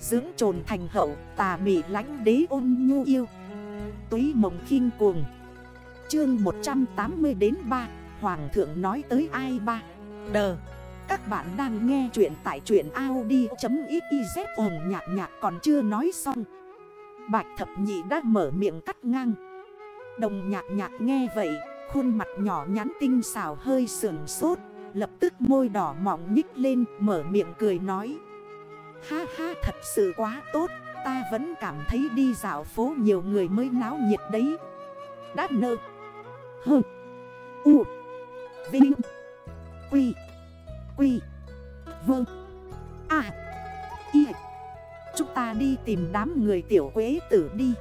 Dưỡng trồn thành hậu, tà mị lánh đế ôn nhu yêu. Túy mộng khinh cuồng. Chương 180 đến 3 Hoàng thượng nói tới ai ba? Đờ. Các bạn đang nghe chuyện tại chuyện Audi.xyz ồn nhạc nhạc còn chưa nói xong. Bạch thập nhị đã mở miệng cắt ngang. Đồng nhạc nhạc nghe vậy, Khuôn mặt nhỏ nhắn tinh xào hơi sườn sốt, Lập tức môi đỏ mỏng nhích lên, Mở miệng cười nói. Ha ha thật sự quá tốt. Ta vẫn cảm thấy đi dạo phố nhiều người mới náo nhiệt đấy. Đã nơ. Hừ U. Vinh. Quy. Quy. Vương, À Y. Chúng ta đi tìm đám người tiểu quế tử đi.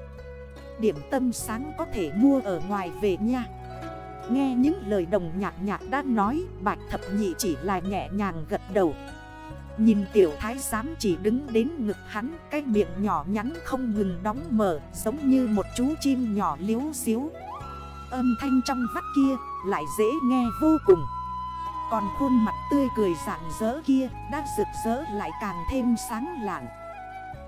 Điểm tâm sáng có thể mua ở ngoài về nha. Nghe những lời đồng nhạc nhạc đã nói Bạch thập nhị chỉ là nhẹ nhàng gật đầu. Nhìn tiểu thái giám chỉ đứng đến ngực hắn, Cái miệng nhỏ nhắn không ngừng đóng mở, Giống như một chú chim nhỏ liếu xíu. Âm thanh trong vắt kia lại dễ nghe vô cùng. Còn khuôn mặt tươi cười rạng rỡ kia Đã rực rỡ lại càng thêm sáng lạng.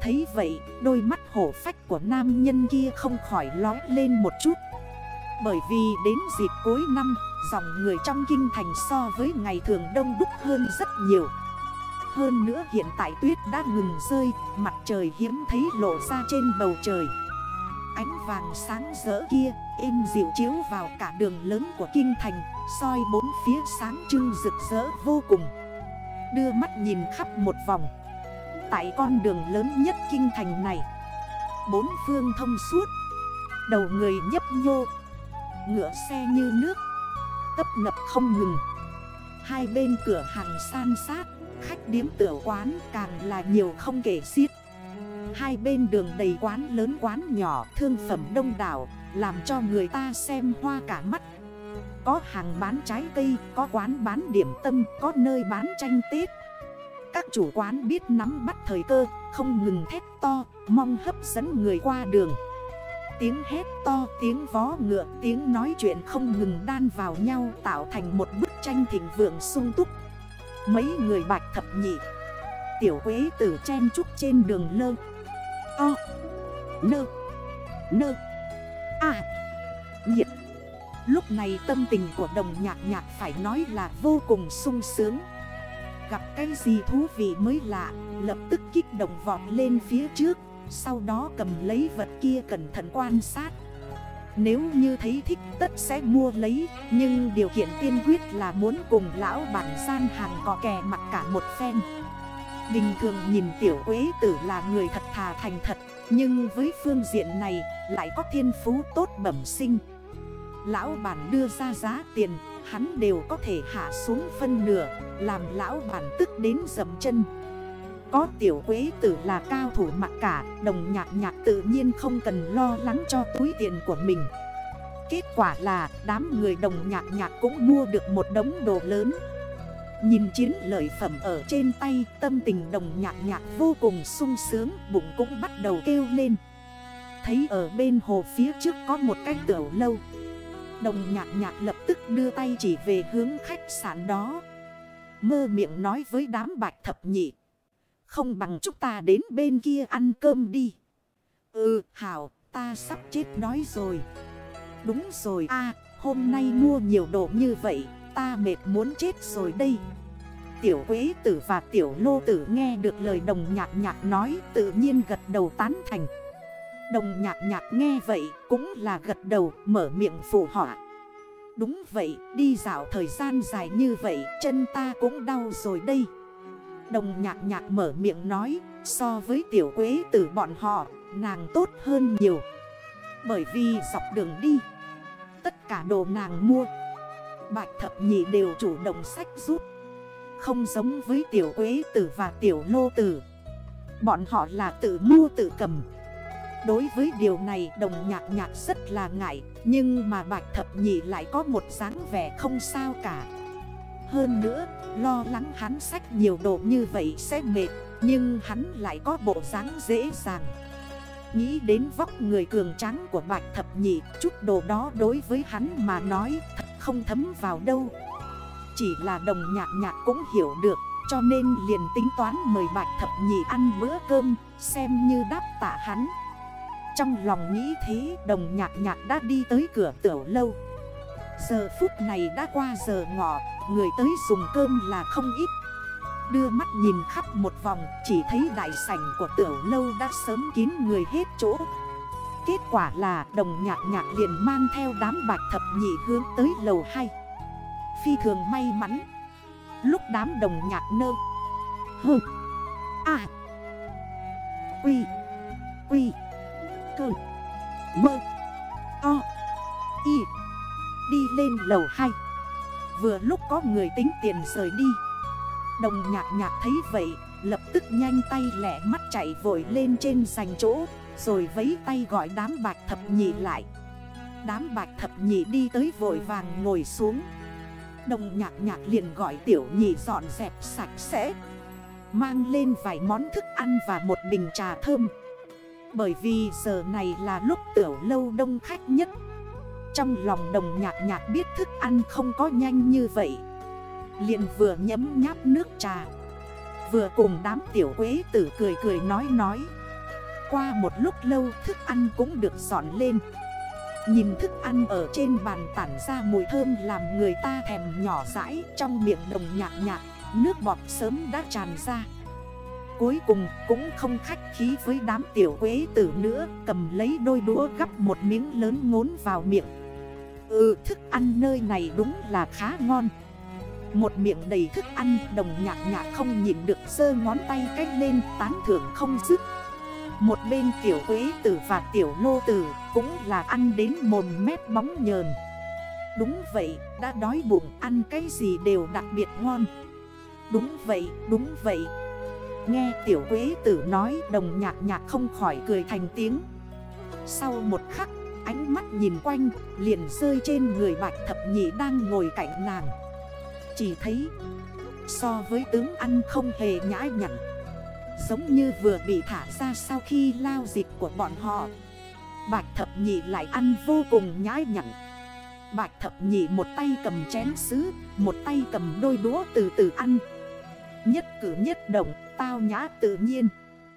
Thấy vậy, đôi mắt hổ phách của nam nhân kia không khỏi lói lên một chút. Bởi vì đến dịp cuối năm, Dòng người trong kinh thành so với ngày thường đông đúc hơn rất nhiều hơn nữa hiện tại tuyết đã ngừng rơi, Mặt trời hiếm thấy lộ ra trên bầu trời. Ánh vàng sáng rỡ kia, êm dịu chiếu vào cả đường lớn của kinh thành, soi bốn phía sáng trưng rực rỡ vô cùng. Đưa mắt nhìn khắp một vòng. Tại con đường lớn nhất kinh thành này, Bốn phương thông suốt. Đầu người nhấp nhô, Ngựa xe như nước, Tấp nập không ngừng. Hai bên cửa hàng san sát Khách điếm tựa quán càng là nhiều không kể xiết. Hai bên đường đầy quán lớn quán nhỏ Thương phẩm đông đảo Làm cho người ta xem hoa cả mắt. Có hàng bán trái cây Có quán bán điểm tâm Có nơi bán tranh tết. Các chủ quán biết nắm bắt thời cơ Không ngừng thét to Mong hấp dẫn người qua đường. Tiếng hét to, tiếng vó ngựa, tiếng nói chuyện không ngừng đan vào nhau Tạo thành một bức tranh thịnh vượng sung túc. Mấy người bạch thập nhị. Tiểu quế tử chen trúc trên đường lơ. O. Nơ. Nơ. À Nhiệt. Lúc này tâm tình của đồng nhạc nhạc phải nói là vô cùng sung sướng. Gặp cái gì thú vị mới lạ, Lập tức kích động vọt lên phía trước, Sau đó cầm lấy vật kia cẩn thận quan sát nếu như thấy thích tất sẽ mua lấy, Nhưng điều kiện tiên quyết là muốn cùng lão bản gian hàng có kè mặt cả một phen. Bình thường nhìn tiểu quế tử là người thật thà thành thật, Nhưng với phương diện này lại có thiên phú tốt bẩm sinh. Lão bản đưa ra giá tiền, Hắn đều có thể hạ xuống phân nửa, Làm lão bản tức đến dầm chân có tiểu quế tử là cao thủ mặc cả Đồng nhạc nhạc tự nhiên không cần lo lắng cho túi tiền của mình. Kết quả là đám người đồng nhạc nhạc cũng mua được một đống đồ lớn. Nhìn chiến lợi phẩm ở trên tay, Tâm tình đồng nhạc nhạc vô cùng sung sướng, Bụng cũng bắt đầu kêu lên. Thấy ở bên hồ phía trước có một cái tiểu lâu. Đồng nhạc nhạc lập tức đưa tay chỉ về hướng khách sạn đó. Mơ miệng nói với đám bạch thập nhị không bằng chúng ta đến bên kia ăn cơm đi. Ừ, Hảo, ta sắp chết đói rồi. Đúng rồi a hôm nay mua nhiều đồ như vậy, ta mệt muốn chết rồi đây. Tiểu quế tử và tiểu lô tử nghe được lời đồng nhạc nhạc nói tự nhiên gật đầu tán thành. Đồng nhạc nhạc nghe vậy cũng là gật đầu mở miệng phụ họa. Đúng vậy, đi dạo thời gian dài như vậy, chân ta cũng đau rồi đây. Đồng nhạc nhạc mở miệng nói, So với tiểu quế tử bọn họ, Nàng tốt hơn nhiều. Bởi vì dọc đường đi, Tất cả đồ nàng mua, Bạch thập nhị đều chủ động sách rút. Không giống với tiểu quế tử và tiểu lô tử. Bọn họ là tự mua tự cầm. Đối với điều này, đồng nhạc nhạc rất là ngại, Nhưng mà bạch thập nhị lại có một dáng vẻ không sao cả hơn nữa, lo lắng hắn sách nhiều đồ như vậy sẽ mệt Nhưng hắn lại có bộ dáng dễ dàng. Nghĩ đến vóc người cường tráng của bạch thập nhị Chút đồ đó đối với hắn mà nói thật không thấm vào đâu. Chỉ là đồng nhạc nhạc cũng hiểu được Cho nên liền tính toán mời bạch thập nhị ăn bữa cơm Xem như đáp tạ hắn. Trong lòng nghĩ thế đồng nhạc nhạc đã đi tới cửa tiểu lâu. Giờ phút này đã qua giờ ngọ Người tới dùng cơm là không ít. Đưa mắt nhìn khắp một vòng, Chỉ thấy đại sảnh của tiểu lâu đã sớm kín người hết chỗ. Kết quả là đồng nhạc nhạc liền mang theo đám bạch thập nhị hướng tới lầu 2 Phi thường may mắn. Lúc đám đồng nhạc nơ, Hừ À Quy Quy, Cơ, Mơ, To, Y, Đi lên lầu 2 Vừa lúc có người tính tiền rời đi. Đồng nhạc nhạc thấy vậy, Lập tức nhanh tay lẻ mắt chạy vội lên trên sành chỗ, Rồi vấy tay gọi đám bạch thập nhị lại. Đám bạch thập nhị đi tới vội vàng ngồi xuống. Đồng nhạc nhạc liền gọi tiểu nhị dọn dẹp sạch sẽ, Mang lên vài món thức ăn và một bình trà thơm. Bởi vì giờ này là lúc tiểu lâu đông khách nhất. Trong lòng đồng nhạc nhạc biết thức ăn không có nhanh như vậy. Liền vừa nhấm nháp nước trà. Vừa cùng đám tiểu quế tử cười cười nói nói. Qua một lúc lâu thức ăn cũng được dọn lên. Nhìn thức ăn ở trên bàn tản ra mùi thơm làm người ta thèm nhỏ rãi Trong miệng đồng nhạc nhạc, nước bọt sớm đã tràn ra. Cuối cùng cũng không khách khí với đám tiểu quế tử nữa Cầm lấy đôi đũa gắp một miếng lớn ngốn vào miệng. Ừ thức ăn nơi này đúng là khá ngon. Một miệng đầy thức ăn đồng nhạc nhạc không nhìn được sơ ngón tay cách lên tán thưởng không dứt. Một bên tiểu quế tử và tiểu lô tử cũng là ăn đến mồm mép bóng nhờn. Đúng vậy, đã đói bụng ăn cái gì đều đặc biệt ngon. Đúng vậy, đúng vậy Nghe tiểu quế tử nói đồng nhạc nhạc không khỏi cười thành tiếng. Sau một khắc, ánh mắt nhìn quanh liền rơi trên người bạch thập nhị đang ngồi cạnh nàng. Chỉ thấy So với tướng ăn không hề nhã nhặn Giống như vừa bị thả ra sau khi lao dịch của bọn họ. Bạch thập nhị lại ăn vô cùng nhã nhặn. Bạch thập nhị một tay cầm chén sứ Một tay cầm đôi đũa từ từ ăn. Nhất cử nhất động tao nhã tự nhiên.